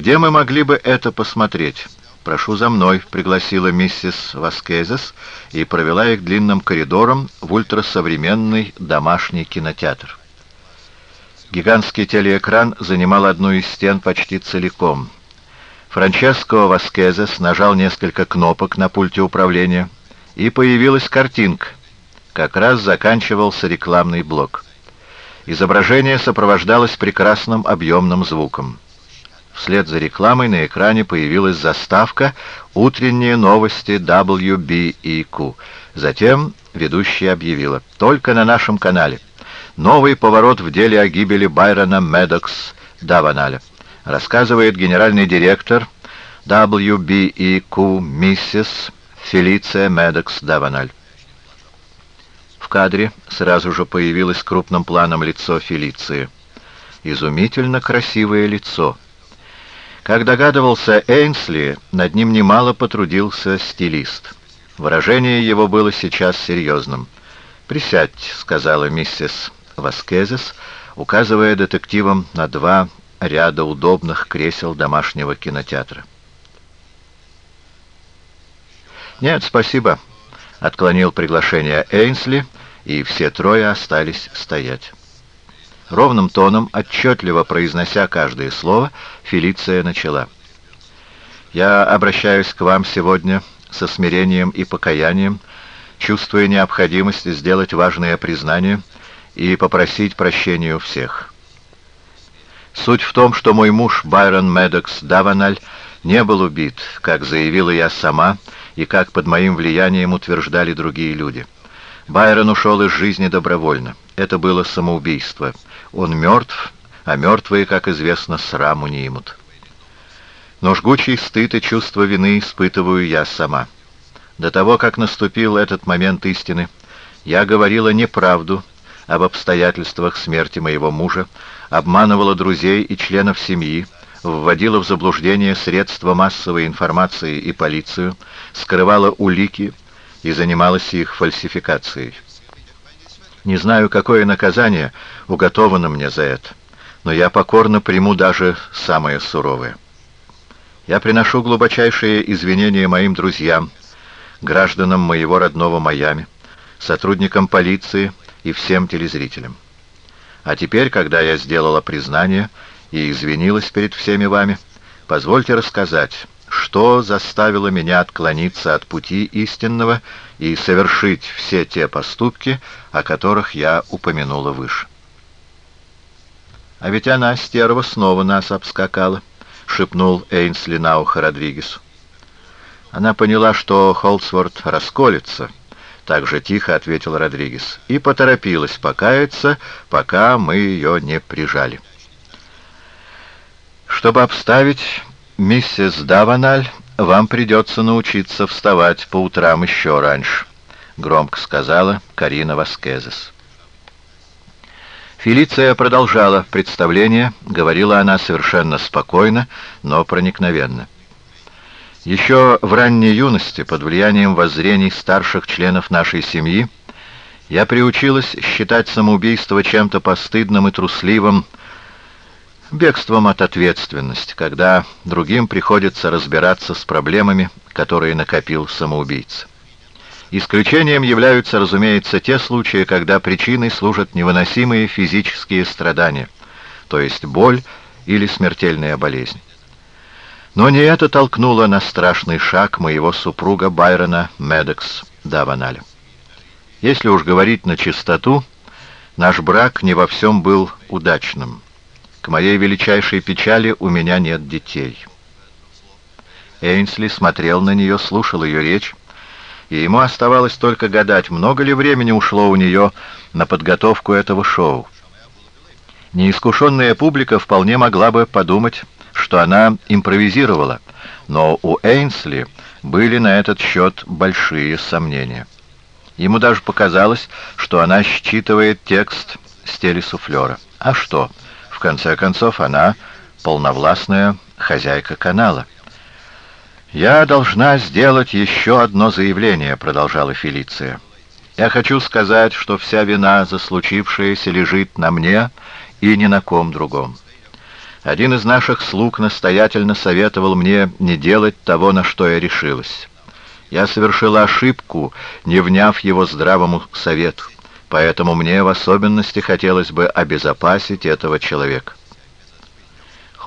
«Где мы могли бы это посмотреть?» «Прошу за мной», — пригласила миссис Васкезес и провела их длинным коридором в ультрасовременный домашний кинотеатр. Гигантский телеэкран занимал одну из стен почти целиком. Франческо Васкезес нажал несколько кнопок на пульте управления, и появилась картинка. Как раз заканчивался рекламный блок. Изображение сопровождалось прекрасным объемным звуком. Вслед за рекламой на экране появилась заставка «Утренние новости WBEQ». Затем ведущая объявила «Только на нашем канале. Новый поворот в деле о гибели Байрона Медокс Даваналя». Рассказывает генеральный директор WBEQ миссис Фелиция Медокс Даваналь. В кадре сразу же появилось крупным планом лицо Фелиции. Изумительно красивое лицо — как догадывался Эйнсли, над ним немало потрудился стилист. Выражение его было сейчас серьезным. «Присядьте», — сказала миссис Васкезес, указывая детективам на два ряда удобных кресел домашнего кинотеатра. «Нет, спасибо», — отклонил приглашение Эйнсли, и все трое остались стоять. Ровным тоном, отчетливо произнося каждое слово, Фелиция начала. «Я обращаюсь к вам сегодня со смирением и покаянием, чувствуя необходимость сделать важное признание и попросить прощения у всех. Суть в том, что мой муж Байрон Медокс Даваналь не был убит, как заявила я сама и как под моим влиянием утверждали другие люди. Байрон ушел из жизни добровольно. Это было самоубийство. Он мертв, а мертвые, как известно, сраму не имут. Но жгучий стыд и чувство вины испытываю я сама. До того, как наступил этот момент истины, я говорила неправду об обстоятельствах смерти моего мужа, обманывала друзей и членов семьи, вводила в заблуждение средства массовой информации и полицию, скрывала улики и занималась их фальсификацией. Не знаю, какое наказание уготовано мне за это, но я покорно приму даже самое суровое. Я приношу глубочайшие извинения моим друзьям, гражданам моего родного Майами, сотрудникам полиции и всем телезрителям. А теперь, когда я сделала признание и извинилась перед всеми вами, позвольте рассказать, что заставило меня отклониться от пути истинного и совершить все те поступки, о которых я упомянула выше. «А ведь она, стерва, снова нас обскакала», — шепнул Эйнсли на ухо Родригесу. Она поняла, что Холдсворт расколется, — так же тихо ответил Родригес, и поторопилась покаяться, пока мы ее не прижали. Чтобы обставить «Миссис Даваналь, вам придется научиться вставать по утрам еще раньше», — громко сказала Карина Васкезес. Фелиция продолжала представление, говорила она совершенно спокойно, но проникновенно. Еще в ранней юности, под влиянием воззрений старших членов нашей семьи, я приучилась считать самоубийство чем-то постыдным и трусливым, бегством от ответственности, когда другим приходится разбираться с проблемами, которые накопил самоубийца. Исключением являются, разумеется, те случаи, когда причиной служат невыносимые физические страдания, то есть боль или смертельная болезнь. Но не это толкнуло на страшный шаг моего супруга Байрона Медекс Даваналя. Если уж говорить на чистоту, наш брак не во всем был удачным. Моей величайшей печали у меня нет детей. Эйнсли смотрел на нее, слушал ее речь, и ему оставалось только гадать, много ли времени ушло у нее на подготовку этого шоу. Неискушенная публика вполне могла бы подумать, что она импровизировала, но у Эйнсли были на этот счет большие сомнения. Ему даже показалось, что она считывает текст с телесуфлера. А что? В конце концов, она полновластная хозяйка канала. «Я должна сделать еще одно заявление», — продолжала Фелиция. «Я хочу сказать, что вся вина за случившееся лежит на мне и ни на ком другом. Один из наших слуг настоятельно советовал мне не делать того, на что я решилась. Я совершила ошибку, не вняв его здравому совету, поэтому мне в особенности хотелось бы обезопасить этого человека.